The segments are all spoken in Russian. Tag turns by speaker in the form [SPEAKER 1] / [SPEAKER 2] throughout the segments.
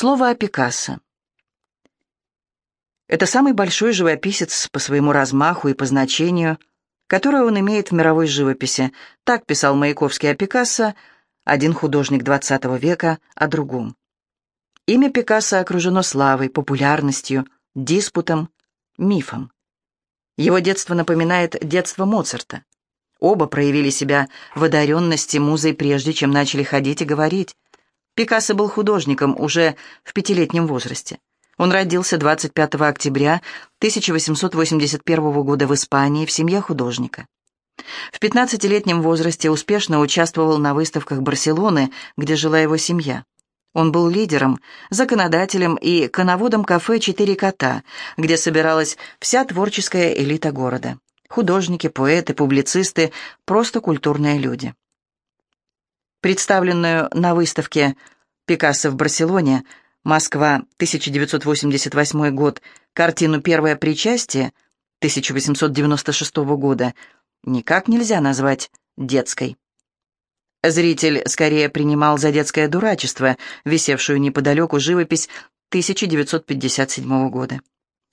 [SPEAKER 1] Слово о Пикассо. Это самый большой живописец по своему размаху и по значению, которое он имеет в мировой живописи. Так писал Маяковский о Пикассо, один художник XX века о другом. Имя Пикассо окружено славой, популярностью, диспутом, мифом. Его детство напоминает детство Моцарта. Оба проявили себя в одаренности музой прежде, чем начали ходить и говорить. Пикассо был художником уже в пятилетнем возрасте. Он родился 25 октября 1881 года в Испании в семье художника. В 15-летнем возрасте успешно участвовал на выставках Барселоны, где жила его семья. Он был лидером, законодателем и коноводом кафе «Четыре кота», где собиралась вся творческая элита города. Художники, поэты, публицисты, просто культурные люди. Представленную на выставке «Пикассо в Барселоне» Москва, 1988 год, картину «Первое причастие» 1896 года никак нельзя назвать детской. Зритель скорее принимал за детское дурачество, висевшую неподалеку живопись 1957 года.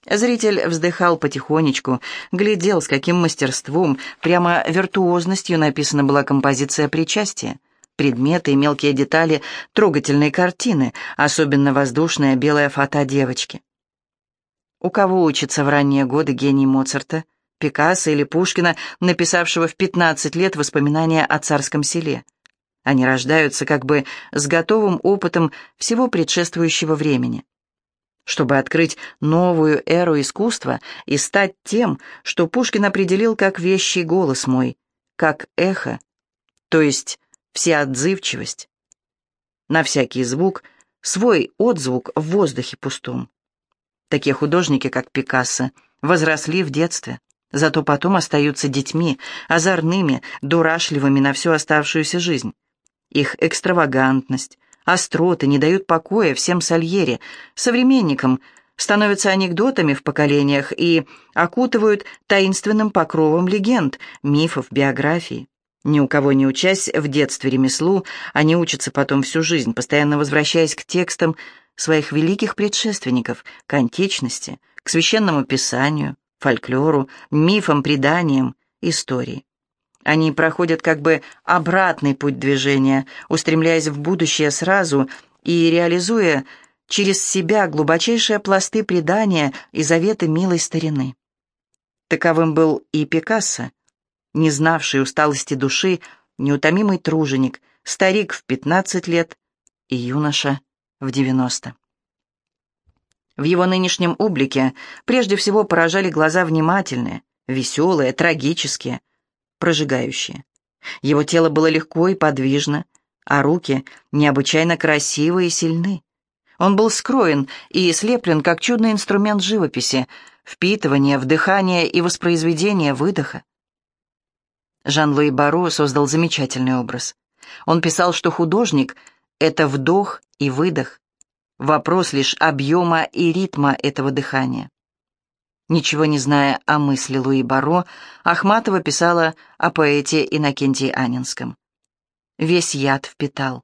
[SPEAKER 1] Зритель вздыхал потихонечку, глядел, с каким мастерством, прямо виртуозностью написана была композиция причастия предметы и мелкие детали трогательной картины, особенно воздушная белая фата девочки. У кого учится в ранние годы гений Моцарта, Пикассо или Пушкина, написавшего в 15 лет воспоминания о царском селе? Они рождаются как бы с готовым опытом всего предшествующего времени. Чтобы открыть новую эру искусства и стать тем, что Пушкин определил как вещий голос мой, как эхо, то есть всеотзывчивость. На всякий звук свой отзвук в воздухе пустом. Такие художники, как Пикассо, возросли в детстве, зато потом остаются детьми, озорными, дурашливыми на всю оставшуюся жизнь. Их экстравагантность, остроты не дают покоя всем Сальери, современникам, становятся анекдотами в поколениях и окутывают таинственным покровом легенд, мифов, биографий. Ни у кого не учась в детстве ремеслу, они учатся потом всю жизнь, постоянно возвращаясь к текстам своих великих предшественников, к античности, к священному писанию, фольклору, мифам, преданиям, истории. Они проходят как бы обратный путь движения, устремляясь в будущее сразу и реализуя через себя глубочайшие пласты предания и заветы милой старины. Таковым был и Пикассо, не знавший усталости души, неутомимый труженик, старик в 15 лет и юноша в 90. В его нынешнем облике прежде всего поражали глаза внимательные, веселые, трагические, прожигающие. Его тело было легко и подвижно, а руки необычайно красивы и сильны. Он был скроен и слеплен, как чудный инструмент живописи, впитывания, вдыхания и воспроизведения выдоха. Жан-Луи Баро создал замечательный образ. Он писал, что художник — это вдох и выдох, вопрос лишь объема и ритма этого дыхания. Ничего не зная о мысли Луи Баро, Ахматова писала о поэте Иннокентии Анинском. Весь яд впитал.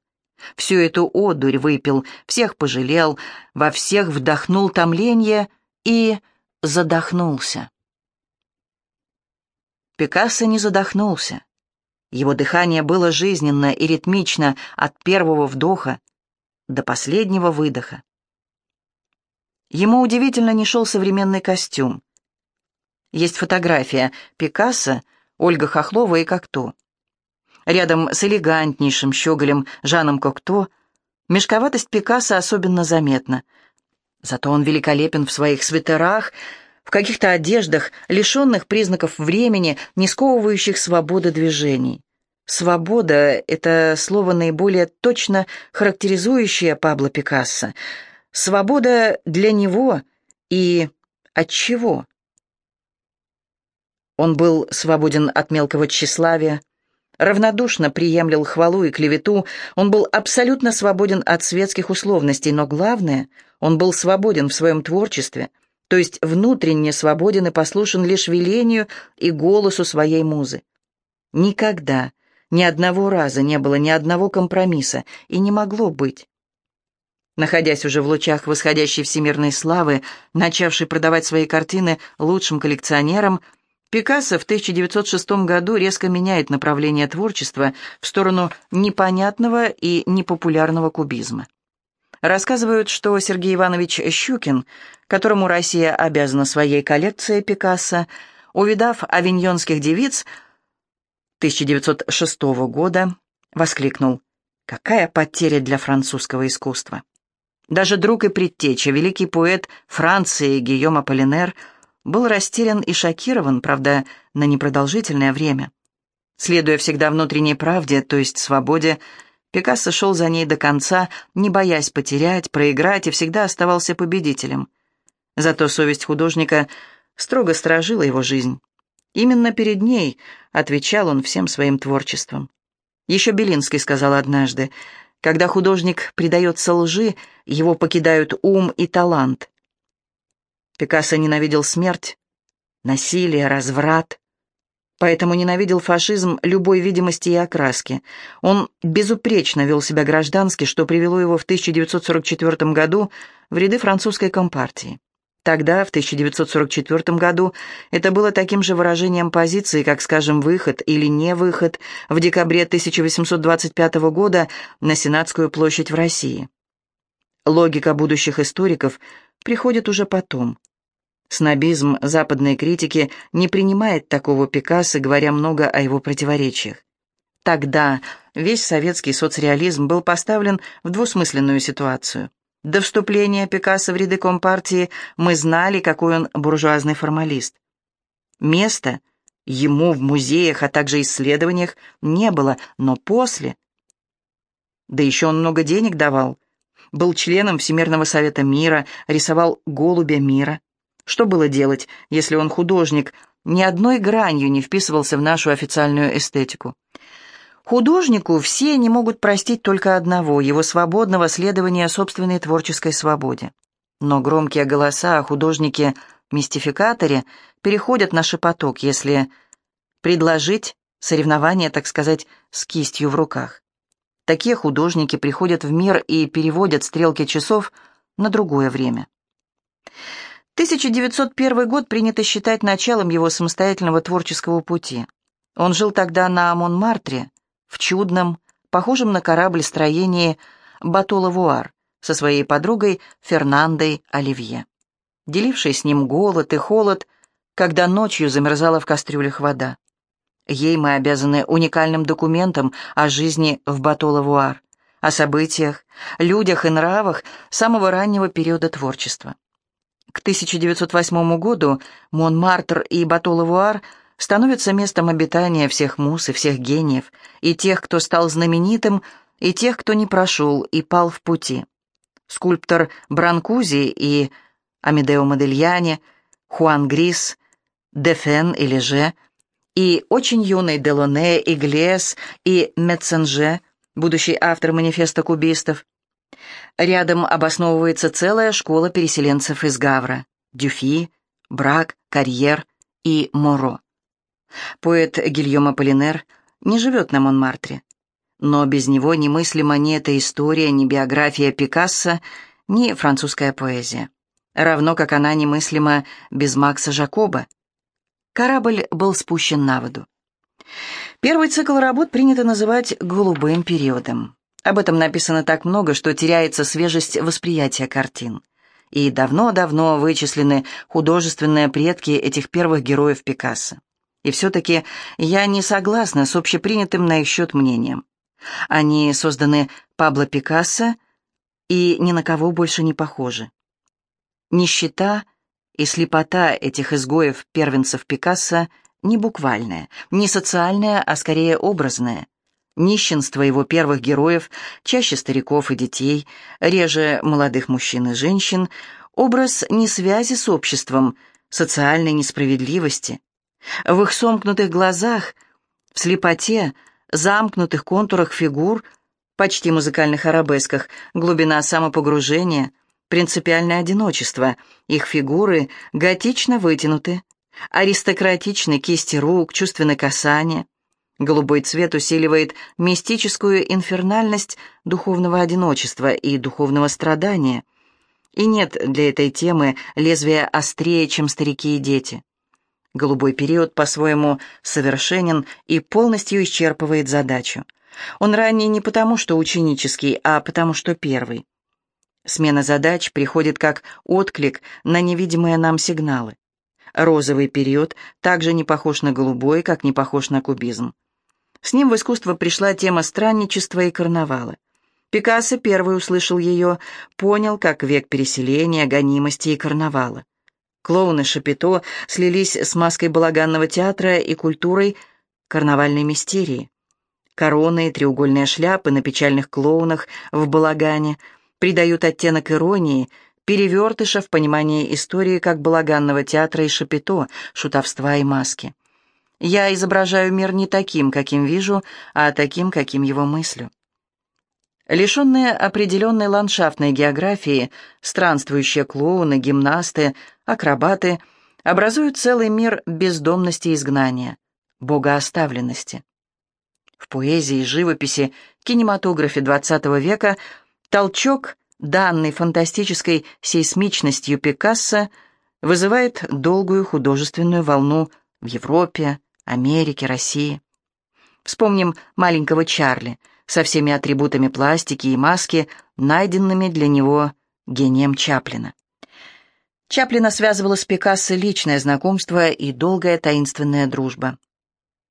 [SPEAKER 1] Всю эту одурь выпил, всех пожалел, во всех вдохнул томление и задохнулся. Пикассо не задохнулся. Его дыхание было жизненно и ритмично от первого вдоха до последнего выдоха. Ему удивительно не шел современный костюм. Есть фотография Пикассо, Ольга Хохлова и Кокто. Рядом с элегантнейшим щеголем Жаном Кокто мешковатость Пикассо особенно заметна. Зато он великолепен в своих свитерах, в каких-то одеждах, лишенных признаков времени, не сковывающих свободы движений. Свобода — это слово наиболее точно характеризующее Пабло Пикассо. Свобода для него и от чего? Он был свободен от мелкого тщеславия, равнодушно приемлил хвалу и клевету, он был абсолютно свободен от светских условностей, но главное, он был свободен в своем творчестве — то есть внутренне свободен и послушен лишь велению и голосу своей музы. Никогда, ни одного раза не было ни одного компромисса, и не могло быть. Находясь уже в лучах восходящей всемирной славы, начавший продавать свои картины лучшим коллекционерам, Пикассо в 1906 году резко меняет направление творчества в сторону непонятного и непопулярного кубизма. Рассказывают, что Сергей Иванович Щукин, которому Россия обязана своей коллекцией Пикассо, увидав авиньонских девиц 1906 года, воскликнул «Какая потеря для французского искусства!» Даже друг и предтеча, великий поэт Франции Гийом Аполлинер, был растерян и шокирован, правда, на непродолжительное время. Следуя всегда внутренней правде, то есть свободе, Пикассо шел за ней до конца, не боясь потерять, проиграть и всегда оставался победителем. Зато совесть художника строго сторожила его жизнь. Именно перед ней отвечал он всем своим творчеством. Еще Белинский сказал однажды, когда художник предается лжи, его покидают ум и талант. Пикассо ненавидел смерть, насилие, разврат, поэтому ненавидел фашизм любой видимости и окраски. Он безупречно вел себя граждански, что привело его в 1944 году в ряды французской компартии. Тогда, в 1944 году, это было таким же выражением позиции, как, скажем, выход или не выход в декабре 1825 года на Сенатскую площадь в России. Логика будущих историков приходит уже потом. Снобизм западной критики не принимает такого Пикассо, говоря много о его противоречиях. Тогда весь советский соцреализм был поставлен в двусмысленную ситуацию. До вступления Пикассо в ряды Компартии мы знали, какой он буржуазный формалист. Места ему в музеях, а также исследованиях не было, но после... Да еще он много денег давал. Был членом Всемирного Совета Мира, рисовал голубя мира. Что было делать, если он художник, ни одной гранью не вписывался в нашу официальную эстетику? Художнику все не могут простить только одного – его свободного следования собственной творческой свободе. Но громкие голоса о художнике-мистификаторе переходят на шепоток, если предложить соревнование, так сказать, с кистью в руках. Такие художники приходят в мир и переводят стрелки часов на другое время. 1901 год принято считать началом его самостоятельного творческого пути. Он жил тогда на Монмартре, в чудном, похожем на корабль строении Бато-Лавуар со своей подругой Фернандой Оливье, делившей с ним голод и холод, когда ночью замерзала в кастрюлях вода. Ей мы обязаны уникальным документом о жизни в Бато-Лавуар, о событиях, людях и нравах самого раннего периода творчества. К 1908 году Монмартр и Бато-Лавуар – становится местом обитания всех мус и всех гениев, и тех, кто стал знаменитым, и тех, кто не прошел и пал в пути. Скульптор Бранкузи и Амедео Модельяне, Хуан Грис, Дефен и Леже, и очень юный Делоне, Иглес и Метсенже, будущий автор манифеста кубистов. Рядом обосновывается целая школа переселенцев из Гавра – Дюфи, Брак, Карьер и Моро. Поэт Гильем Аполлинер не живет на Монмартре, но без него немыслима ни эта история, ни биография Пикассо, ни французская поэзия. Равно как она немыслима без Макса Жакоба. Корабль был спущен на воду. Первый цикл работ принято называть «голубым периодом». Об этом написано так много, что теряется свежесть восприятия картин. И давно-давно вычислены художественные предки этих первых героев Пикассо. И все-таки я не согласна с общепринятым на их счет мнением. Они созданы Пабло Пикассо и ни на кого больше не похожи. Нищета и слепота этих изгоев-первенцев Пикассо не буквальная, не социальная, а скорее образная. Нищенство его первых героев, чаще стариков и детей, реже молодых мужчин и женщин, образ несвязи с обществом, социальной несправедливости, в их сомкнутых глазах, в слепоте, замкнутых контурах фигур, почти музыкальных арабесках, глубина самопогружения, принципиальное одиночество, их фигуры готично вытянуты, аристократичны кисти рук, чувственное касание, Голубой цвет усиливает мистическую инфернальность духовного одиночества и духовного страдания. И нет для этой темы лезвия острее, чем старики и дети. Голубой период по-своему совершенен и полностью исчерпывает задачу. Он ранний не потому, что ученический, а потому, что первый. Смена задач приходит как отклик на невидимые нам сигналы. Розовый период также не похож на голубой, как не похож на кубизм. С ним в искусство пришла тема странничества и карнавала. Пикассо первый услышал ее, понял, как век переселения, гонимости и карнавала. Клоуны Шапито слились с маской балаганного театра и культурой карнавальной мистерии. Короны и треугольные шляпы на печальных клоунах в балагане придают оттенок иронии, перевертыша в понимании истории как балаганного театра и шапито, шутовства и маски. Я изображаю мир не таким, каким вижу, а таким, каким его мыслю. Лишенные определенной ландшафтной географии, странствующие клоуны, гимнасты, акробаты образуют целый мир бездомности и изгнания, богооставленности. В поэзии, живописи, кинематографе XX века толчок, данный фантастической сейсмичностью Пикассо, вызывает долгую художественную волну в Европе, Америке, России. Вспомним маленького Чарли со всеми атрибутами пластики и маски, найденными для него гением Чаплина. Чаплина связывала с Пикассо личное знакомство и долгая таинственная дружба.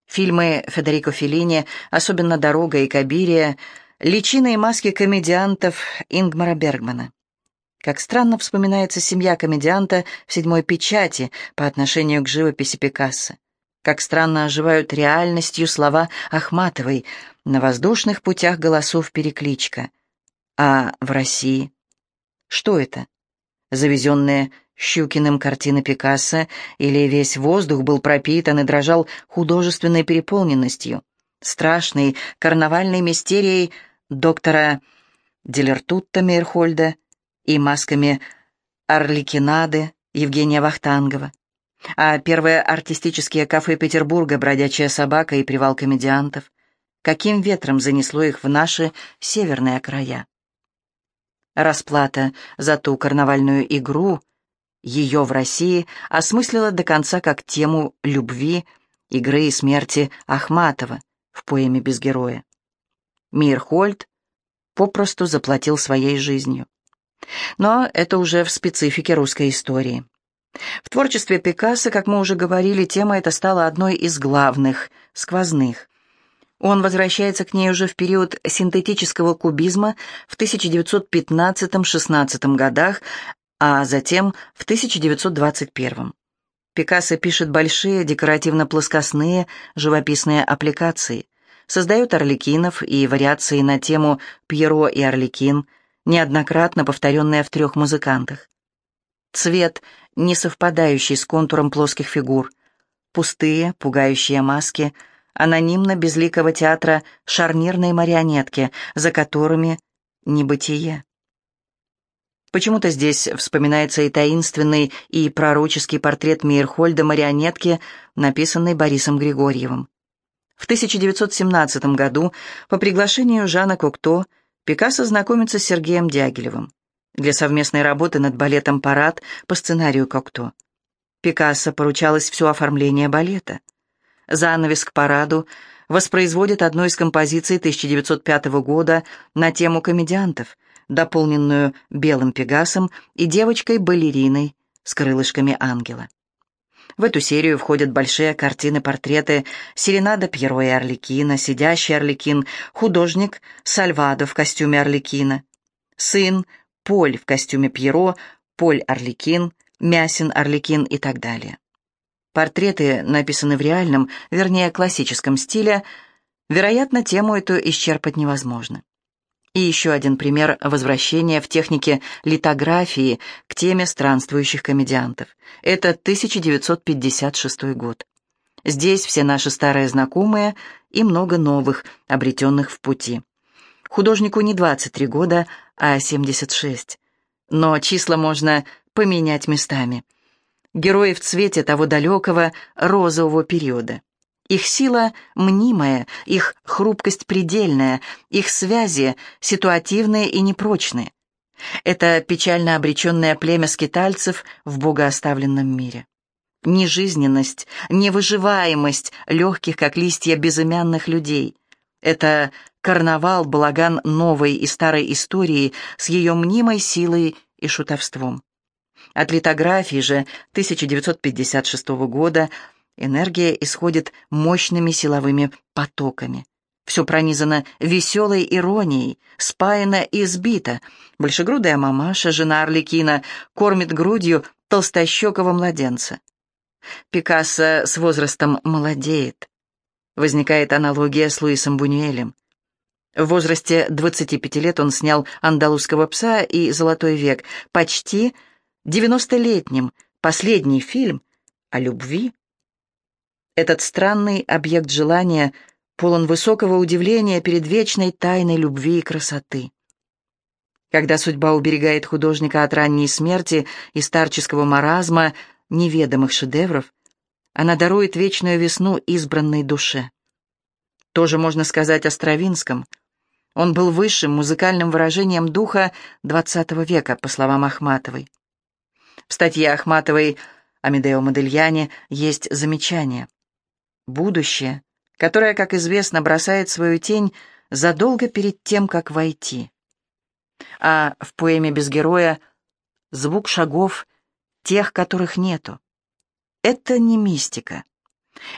[SPEAKER 1] Фильмы Федерико Феллини, особенно «Дорога» и «Кабирия», личины и маски комедиантов Ингмара Бергмана. Как странно вспоминается семья комедианта в «Седьмой печати» по отношению к живописи Пикассо. Как странно оживают реальностью слова Ахматовой «На воздушных путях голосов перекличка». А в России? Что это? Завезенные Щукиным картины Пикассо, или весь воздух был пропитан и дрожал художественной переполненностью, страшной карнавальной мистерией доктора Дилертутта Мейрхольда и масками Орликинады Евгения Вахтангова, а первые артистические кафе Петербурга «Бродячая собака» и «Привал комедиантов», каким ветром занесло их в наши северные края. Расплата за ту карнавальную игру ее в России осмыслила до конца как тему любви, игры и смерти Ахматова в поэме «Без героя». Мирхольд попросту заплатил своей жизнью. Но это уже в специфике русской истории. В творчестве Пикассо, как мы уже говорили, тема эта стала одной из главных, сквозных. Он возвращается к ней уже в период синтетического кубизма в 1915-16 годах, а затем в 1921. Пикассо пишет большие декоративно-плоскостные живописные аппликации, создает орликинов и вариации на тему «Пьеро и Орликин», неоднократно повторенные в трех музыкантах. Цвет, не совпадающий с контуром плоских фигур, пустые, пугающие маски, анонимно-безликого театра шарнирной марионетки, за которыми небытие. Почему-то здесь вспоминается и таинственный, и пророческий портрет Мейерхольда марионетки, написанный Борисом Григорьевым. В 1917 году по приглашению Жана Кокто Пикассо знакомится с Сергеем Дягилевым для совместной работы над балетом «Парад» по сценарию Кокто. Пикассо поручалось все оформление балета. Занавес к параду воспроизводит одну из композиций 1905 года на тему комедиантов – дополненную белым пегасом и девочкой-балериной с крылышками ангела. В эту серию входят большие картины-портреты Серенада Пьеро и Орликина, Сидящий Орликин, художник Сальвадо в костюме Орликина, сын Поль в костюме Пьеро, Поль Орликин, Мясин Орликин и так далее. Портреты написаны в реальном, вернее, классическом стиле, вероятно, тему эту исчерпать невозможно. И еще один пример возвращения в технике литографии к теме странствующих комедиантов. Это 1956 год. Здесь все наши старые знакомые и много новых, обретенных в пути. Художнику не 23 года, а 76. Но числа можно поменять местами. Герои в цвете того далекого розового периода. Их сила мнимая, их хрупкость предельная, их связи ситуативные и непрочные. Это печально обреченное племя скитальцев в богооставленном мире. Нежизненность, невыживаемость легких, как листья безымянных людей. Это карнавал, балаган новой и старой истории с ее мнимой силой и шутовством. От литографии же 1956 года энергия исходит мощными силовыми потоками. Все пронизано веселой иронией, спаяно и сбито. Большегрудая мамаша, жена Арлекина, кормит грудью толстощекого младенца. Пикассо с возрастом молодеет. Возникает аналогия с Луисом Бунюэлем. В возрасте 25 лет он снял «Андалузского пса» и «Золотой век», почти 90-летним, последний фильм о любви. Этот странный объект желания полон высокого удивления перед вечной тайной любви и красоты. Когда судьба уберегает художника от ранней смерти и старческого маразма неведомых шедевров, она дарует вечную весну избранной душе. Тоже можно сказать о Стравинском. Он был высшим музыкальным выражением духа XX века, по словам Ахматовой. В статье Ахматовой о Медео Модельяне есть замечание. Будущее, которое, как известно, бросает свою тень задолго перед тем, как войти. А в поэме «Без героя» звук шагов, тех, которых нету. Это не мистика.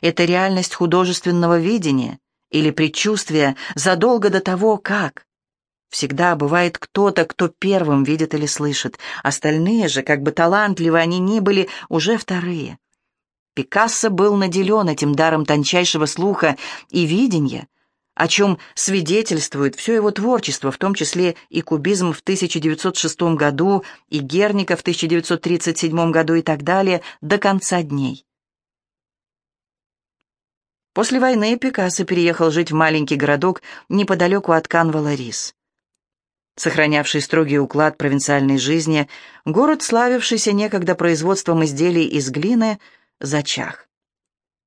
[SPEAKER 1] Это реальность художественного видения, или предчувствие задолго до того, как. Всегда бывает кто-то, кто первым видит или слышит. Остальные же, как бы талантливы они ни были, уже вторые. Пикассо был наделен этим даром тончайшего слуха и видения, о чем свидетельствует все его творчество, в том числе и кубизм в 1906 году, и Герника в 1937 году и так далее, до конца дней. После войны Пикассо переехал жить в маленький городок неподалеку от Канвала-Рис. Сохранявший строгий уклад провинциальной жизни, город, славившийся некогда производством изделий из глины, зачах.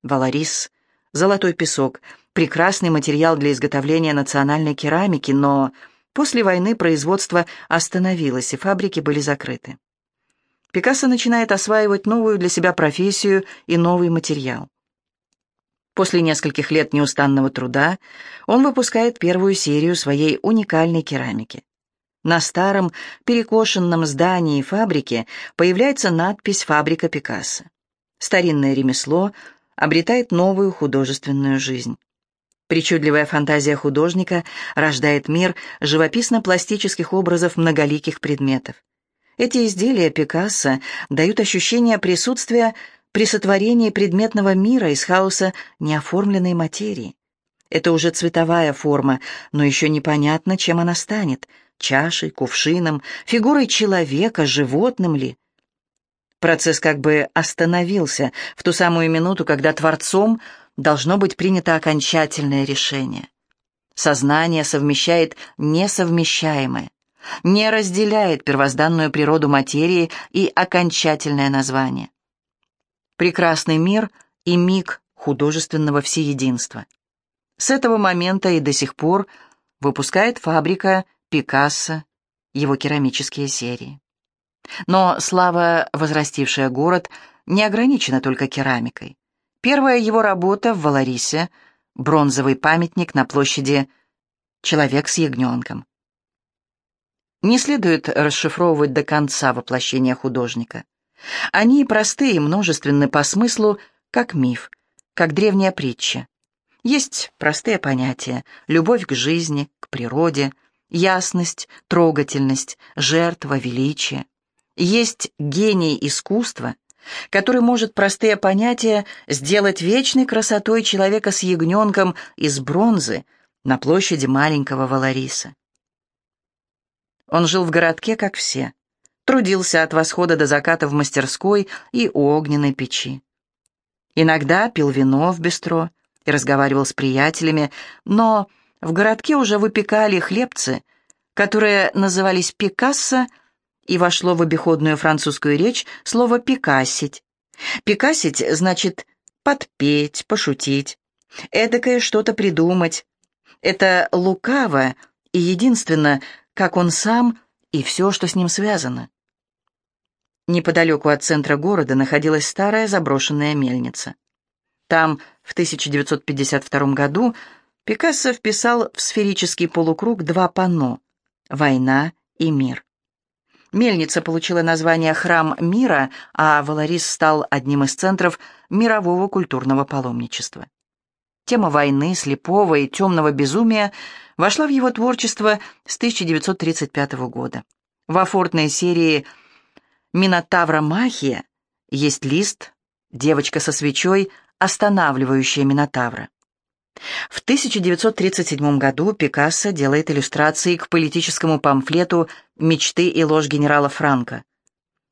[SPEAKER 1] Валарис, золотой песок, прекрасный материал для изготовления национальной керамики, но после войны производство остановилось, и фабрики были закрыты. Пикассо начинает осваивать новую для себя профессию и новый материал. После нескольких лет неустанного труда он выпускает первую серию своей уникальной керамики. На старом, перекошенном здании фабрики появляется надпись «Фабрика Пикассо». Старинное ремесло обретает новую художественную жизнь. Причудливая фантазия художника рождает мир живописно-пластических образов многоликих предметов. Эти изделия Пикассо дают ощущение присутствия при сотворении предметного мира из хаоса неоформленной материи. Это уже цветовая форма, но еще непонятно, чем она станет — чашей, кувшином, фигурой человека, животным ли. Процесс как бы остановился в ту самую минуту, когда Творцом должно быть принято окончательное решение. Сознание совмещает несовмещаемое, не разделяет первозданную природу материи и окончательное название прекрасный мир и миг художественного всеединства. С этого момента и до сих пор выпускает фабрика Пикассо его керамические серии. Но слава, возрастившая город, не ограничена только керамикой. Первая его работа в Валарисе — бронзовый памятник на площади «Человек с ягненком». Не следует расшифровывать до конца воплощение художника. Они просты и множественны по смыслу, как миф, как древняя притча. Есть простые понятия — любовь к жизни, к природе, ясность, трогательность, жертва, величие. Есть гений искусства, который может простые понятия сделать вечной красотой человека с ягненком из бронзы на площади маленького Валариса. Он жил в городке, как все — трудился от восхода до заката в мастерской и у огненной печи. Иногда пил вино в бистро и разговаривал с приятелями, но в городке уже выпекали хлебцы, которые назывались пикассо, и вошло в обиходную французскую речь слово «пикассить». «Пикассить» значит подпеть, пошутить. эдакое что-то придумать. Это лукаво и единственно, как он сам и все, что с ним связано. Неподалеку от центра города находилась старая заброшенная мельница. Там в 1952 году Пикассо вписал в сферический полукруг два панно «Война и мир». Мельница получила название «Храм мира», а Валарис стал одним из центров мирового культурного паломничества. Тема войны, слепого и темного безумия вошла в его творчество с 1935 года. Во фортной серии «Минотавра Махия» есть лист «Девочка со свечой», останавливающая Минотавра. В 1937 году Пикассо делает иллюстрации к политическому памфлету «Мечты и ложь генерала Франка».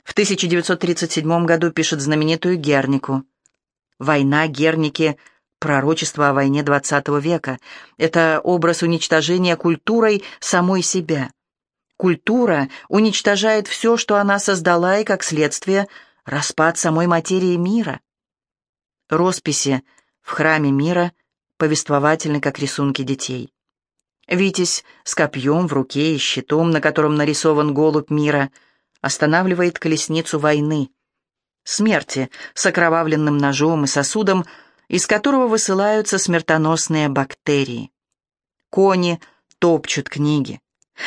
[SPEAKER 1] В 1937 году пишет знаменитую «Гернику». «Война, Герники. Пророчество о войне XX века» — это образ уничтожения культурой самой себя. Культура уничтожает все, что она создала, и, как следствие, распад самой материи мира. Росписи в храме мира повествовательны, как рисунки детей. Витязь с копьем в руке и щитом, на котором нарисован голубь мира, останавливает колесницу войны, смерти с окровавленным ножом и сосудом, из которого высылаются смертоносные бактерии. Кони топчут книги.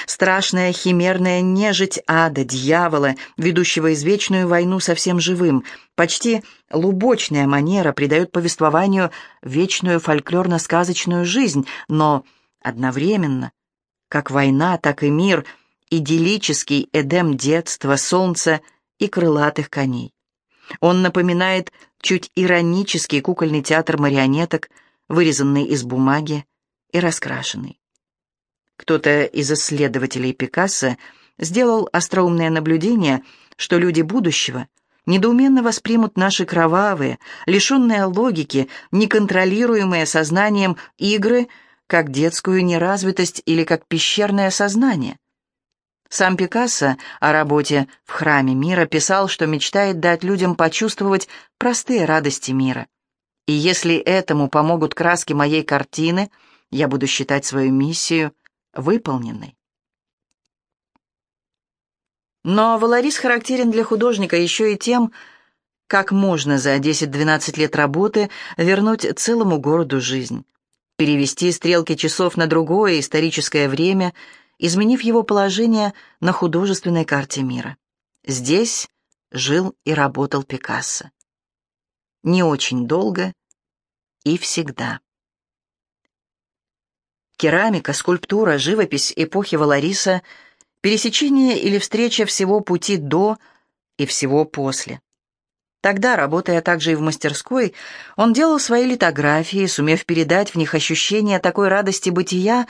[SPEAKER 1] Страшная химерная нежить ада, дьявола, ведущего извечную войну со всем живым, почти лубочная манера придает повествованию вечную фольклорно-сказочную жизнь, но одновременно, как война, так и мир, идиллический эдем детства, солнца и крылатых коней. Он напоминает чуть иронический кукольный театр марионеток, вырезанный из бумаги и раскрашенный. Кто-то из исследователей Пикассо сделал остроумное наблюдение, что люди будущего недоуменно воспримут наши кровавые, лишенные логики, неконтролируемые сознанием игры как детскую неразвитость или как пещерное сознание. Сам Пикассо о работе в храме мира писал, что мечтает дать людям почувствовать простые радости мира. И если этому помогут краски моей картины, я буду считать свою миссию – выполненной. Но Валарис характерен для художника еще и тем, как можно за 10-12 лет работы вернуть целому городу жизнь, перевести стрелки часов на другое историческое время, изменив его положение на художественной карте мира. Здесь жил и работал Пикассо. Не очень долго и всегда. Керамика, скульптура, живопись эпохи Валариса, пересечение или встреча всего пути до и всего после. Тогда, работая также и в мастерской, он делал свои литографии, сумев передать в них ощущение такой радости бытия,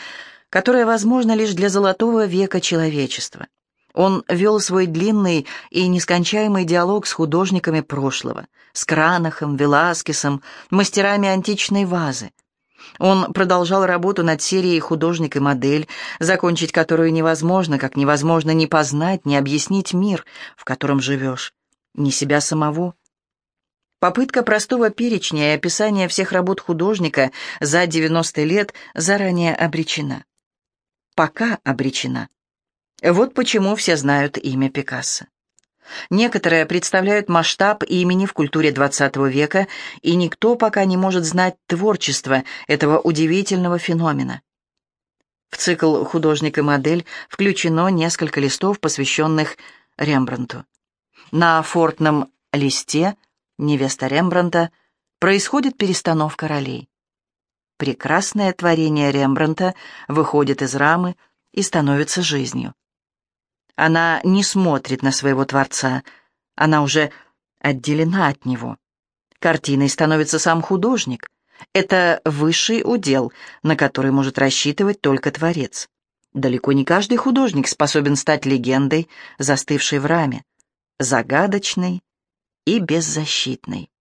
[SPEAKER 1] которая возможна лишь для золотого века человечества. Он вел свой длинный и нескончаемый диалог с художниками прошлого, с Кранахом, Веласкесом, мастерами античной вазы. Он продолжал работу над серией «Художник и модель», закончить которую невозможно, как невозможно ни познать, ни объяснить мир, в котором живешь, ни себя самого. Попытка простого перечня и описания всех работ художника за 90 лет заранее обречена. Пока обречена. Вот почему все знают имя Пикассо. Некоторые представляют масштаб имени в культуре XX века, и никто пока не может знать творчество этого удивительного феномена. В цикл «Художник и модель» включено несколько листов, посвященных Рембрандту. На фортном листе «Невеста Рембрандта» происходит перестановка ролей. Прекрасное творение Рембрандта выходит из рамы и становится жизнью. Она не смотрит на своего Творца, она уже отделена от него. Картиной становится сам художник. Это высший удел, на который может рассчитывать только Творец. Далеко не каждый художник способен стать легендой, застывшей в раме, загадочной и беззащитной.